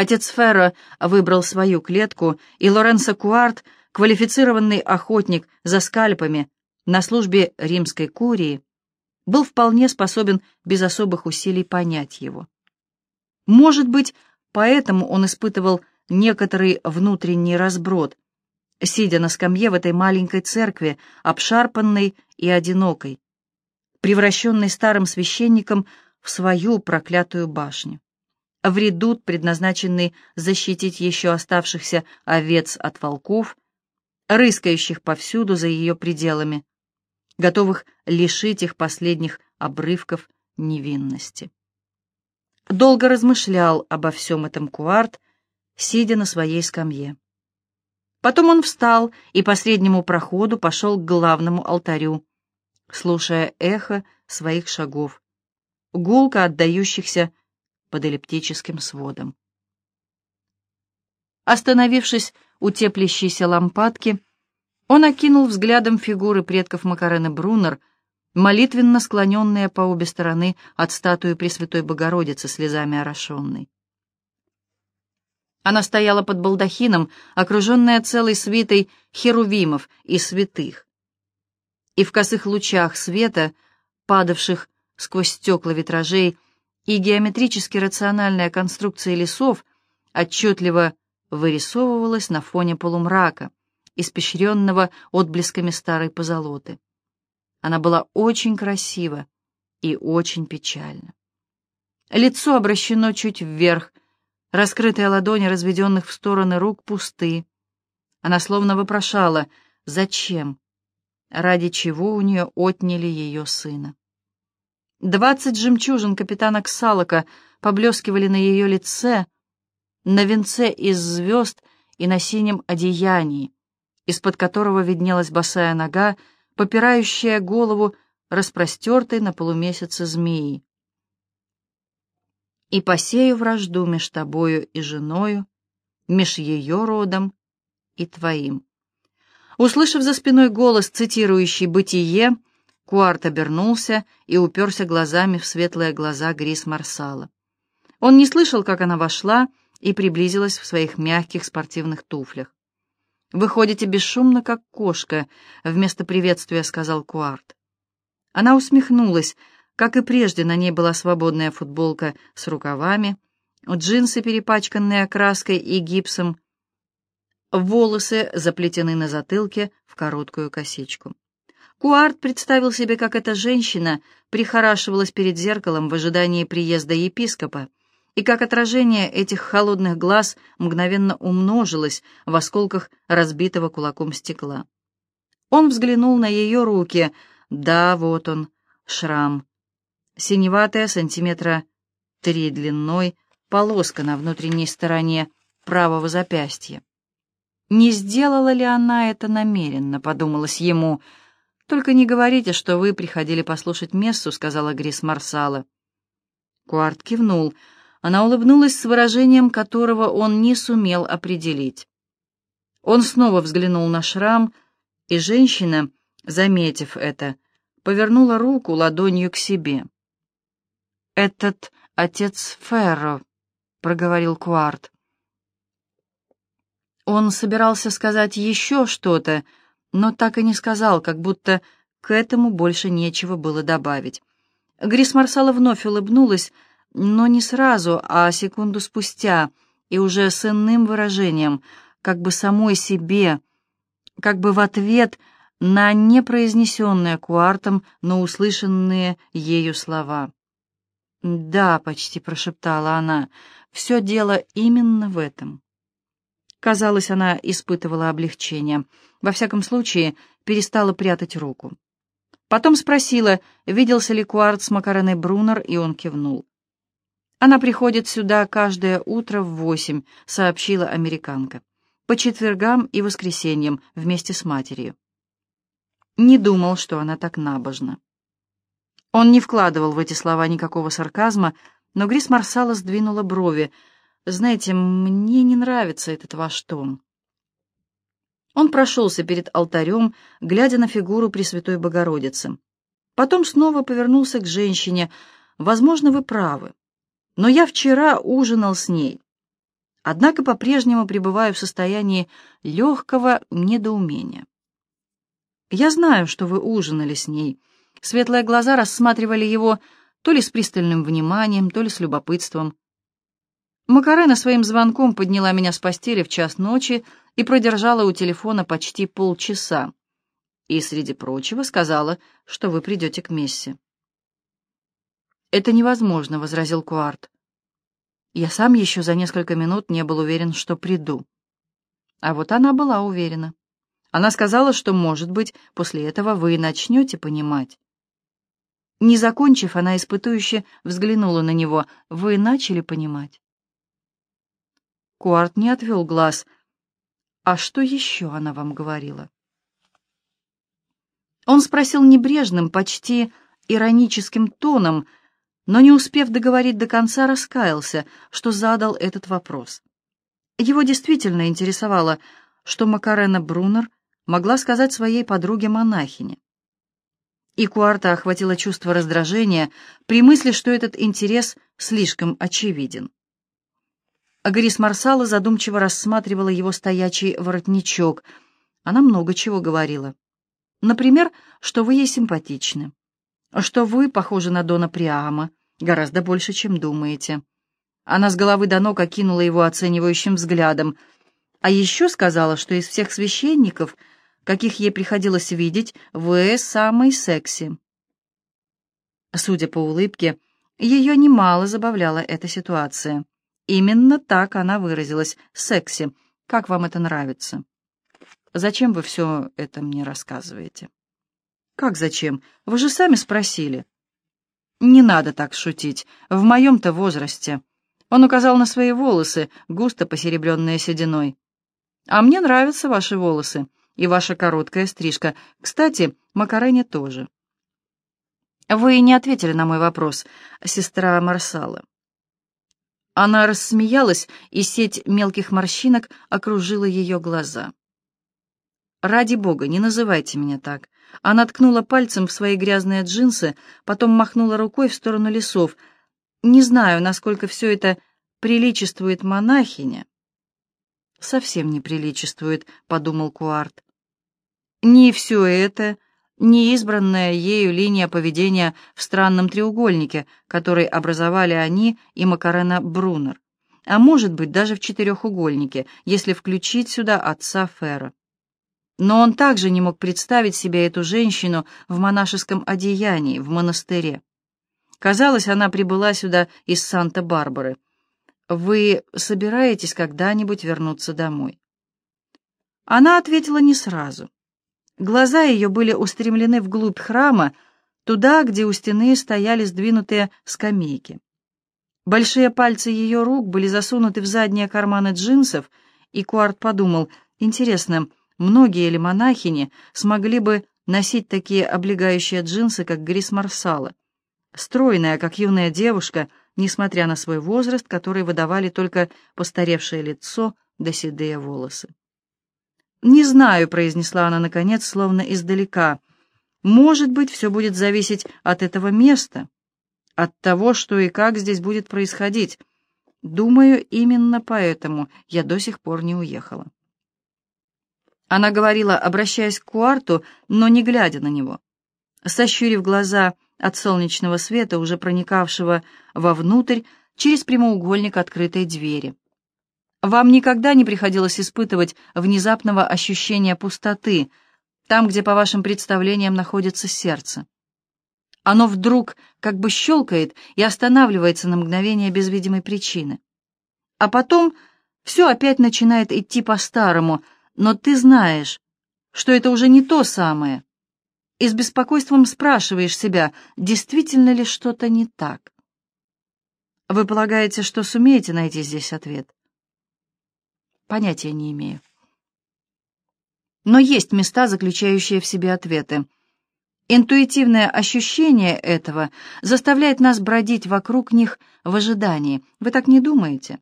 Отец Ферро выбрал свою клетку, и Лоренцо Куарт, квалифицированный охотник за скальпами на службе римской курии, был вполне способен без особых усилий понять его. Может быть, поэтому он испытывал некоторый внутренний разброд, сидя на скамье в этой маленькой церкви, обшарпанной и одинокой, превращенной старым священником в свою проклятую башню в редут, предназначенный защитить еще оставшихся овец от волков, рыскающих повсюду за ее пределами, готовых лишить их последних обрывков невинности. Долго размышлял обо всем этом Куарт, сидя на своей скамье. Потом он встал и по среднему проходу пошел к главному алтарю, слушая эхо своих шагов, гулко отдающихся под эллиптическим сводом. Остановившись у теплящейся лампадки, он окинул взглядом фигуры предков Макарены Брунер, молитвенно склоненные по обе стороны от статуи Пресвятой Богородицы, слезами орошенной. Она стояла под балдахином, окруженная целой свитой херувимов и святых. И в косых лучах света, падавших сквозь стекла витражей, и геометрически рациональная конструкция лесов отчетливо вырисовывалась на фоне полумрака, испещренного отблесками старой позолоты. Она была очень красива и очень печальна. Лицо обращено чуть вверх, раскрытые ладони разведенных в стороны рук пусты. Она словно вопрошала, зачем, ради чего у нее отняли ее сына. Двадцать жемчужин капитана Ксалока поблескивали на ее лице, на венце из звезд и на синем одеянии, из-под которого виднелась босая нога, попирающая голову распростертой на полумесяце змеи. «И посею вражду меж тобою и женою, меж ее родом и твоим». Услышав за спиной голос, цитирующий «Бытие», Куарт обернулся и уперся глазами в светлые глаза Грис Марсала. Он не слышал, как она вошла и приблизилась в своих мягких спортивных туфлях. «Вы ходите бесшумно, как кошка», — вместо приветствия сказал Куарт. Она усмехнулась. Как и прежде, на ней была свободная футболка с рукавами, джинсы, перепачканные краской и гипсом, волосы заплетены на затылке в короткую косичку. Куарт представил себе, как эта женщина прихорашивалась перед зеркалом в ожидании приезда епископа, и как отражение этих холодных глаз мгновенно умножилось в осколках разбитого кулаком стекла. Он взглянул на ее руки. Да, вот он, шрам. Синеватая, сантиметра три длиной, полоска на внутренней стороне правого запястья. Не сделала ли она это намеренно, подумалось ему, — «Только не говорите, что вы приходили послушать мессу», — сказала Грис Марсала. Куарт кивнул. Она улыбнулась с выражением, которого он не сумел определить. Он снова взглянул на шрам, и женщина, заметив это, повернула руку ладонью к себе. «Этот отец Ферро», — проговорил Куарт. Он собирался сказать еще что-то, — но так и не сказал, как будто к этому больше нечего было добавить. Грис Марсала вновь улыбнулась, но не сразу, а секунду спустя, и уже с иным выражением, как бы самой себе, как бы в ответ на непроизнесенные Куартом, но услышанные ею слова. «Да», — почти прошептала она, — «все дело именно в этом». Казалось, она испытывала облегчение. Во всяком случае, перестала прятать руку. Потом спросила, виделся ли Куарт с Макареной Брунер, и он кивнул. «Она приходит сюда каждое утро в восемь», — сообщила американка. «По четвергам и воскресеньям вместе с матерью». Не думал, что она так набожна. Он не вкладывал в эти слова никакого сарказма, но Грис Марсала сдвинула брови — знаете, мне не нравится этот ваш тон. Он прошелся перед алтарем, глядя на фигуру Пресвятой Богородицы. Потом снова повернулся к женщине. «Возможно, вы правы, но я вчера ужинал с ней. однако по-прежнему пребываю в состоянии легкого недоумения. Я знаю, что вы ужинали с ней. Светлые глаза рассматривали его то ли с пристальным вниманием, то ли с любопытством. Макарена своим звонком подняла меня с постели в час ночи и продержала у телефона почти полчаса. И, среди прочего, сказала, что вы придете к Мессе. «Это невозможно», — возразил Куарт. «Я сам еще за несколько минут не был уверен, что приду». А вот она была уверена. Она сказала, что, может быть, после этого вы начнете понимать. Не закончив, она испытующе взглянула на него. «Вы начали понимать?» Куарт не отвел глаз. «А что еще она вам говорила?» Он спросил небрежным, почти ироническим тоном, но, не успев договорить до конца, раскаялся, что задал этот вопрос. Его действительно интересовало, что Макарена Брунер могла сказать своей подруге-монахине и Куарта охватило чувство раздражения при мысли, что этот интерес слишком очевиден. Агрис Марсала задумчиво рассматривала его стоячий воротничок. Она много чего говорила. Например, что вы ей симпатичны, что вы похожи на Дона Приама, гораздо больше, чем думаете. Она с головы до ног окинула его оценивающим взглядом, а еще сказала, что из всех священников — каких ей приходилось видеть, вы самый секси. Судя по улыбке, ее немало забавляла эта ситуация. Именно так она выразилась. Секси. Как вам это нравится? Зачем вы все это мне рассказываете? Как зачем? Вы же сами спросили. Не надо так шутить. В моем-то возрасте. Он указал на свои волосы, густо посеребренные сединой. А мне нравятся ваши волосы и ваша короткая стрижка. Кстати, Макарене тоже. Вы не ответили на мой вопрос, сестра Марсала. Она рассмеялась, и сеть мелких морщинок окружила ее глаза. «Ради бога, не называйте меня так». Она ткнула пальцем в свои грязные джинсы, потом махнула рукой в сторону лесов. «Не знаю, насколько все это приличествует монахине». «Совсем не приличествует», — подумал Куарт. Ни все это, ни избранная ею линия поведения в странном треугольнике, который образовали они и Макарена Брунер, а может быть даже в четырехугольнике, если включить сюда отца Фера. Но он также не мог представить себе эту женщину в монашеском одеянии, в монастыре. Казалось, она прибыла сюда из Санта-Барбары. «Вы собираетесь когда-нибудь вернуться домой?» Она ответила не сразу. Глаза ее были устремлены вглубь храма, туда, где у стены стояли сдвинутые скамейки. Большие пальцы ее рук были засунуты в задние карманы джинсов, и Куарт подумал, интересно, многие ли монахини смогли бы носить такие облегающие джинсы, как Грис Марсала, стройная, как юная девушка, несмотря на свой возраст, который выдавали только постаревшее лицо да седые волосы. «Не знаю», — произнесла она, наконец, словно издалека. «Может быть, все будет зависеть от этого места, от того, что и как здесь будет происходить. Думаю, именно поэтому я до сих пор не уехала». Она говорила, обращаясь к Куарту, но не глядя на него. Сощурив глаза от солнечного света, уже проникавшего вовнутрь, через прямоугольник открытой двери. Вам никогда не приходилось испытывать внезапного ощущения пустоты, там, где, по вашим представлениям, находится сердце. Оно вдруг как бы щелкает и останавливается на мгновение без видимой причины. А потом все опять начинает идти по-старому, но ты знаешь, что это уже не то самое. И с беспокойством спрашиваешь себя, действительно ли что-то не так. Вы полагаете, что сумеете найти здесь ответ? Понятия не имею. Но есть места, заключающие в себе ответы. Интуитивное ощущение этого заставляет нас бродить вокруг них в ожидании. Вы так не думаете?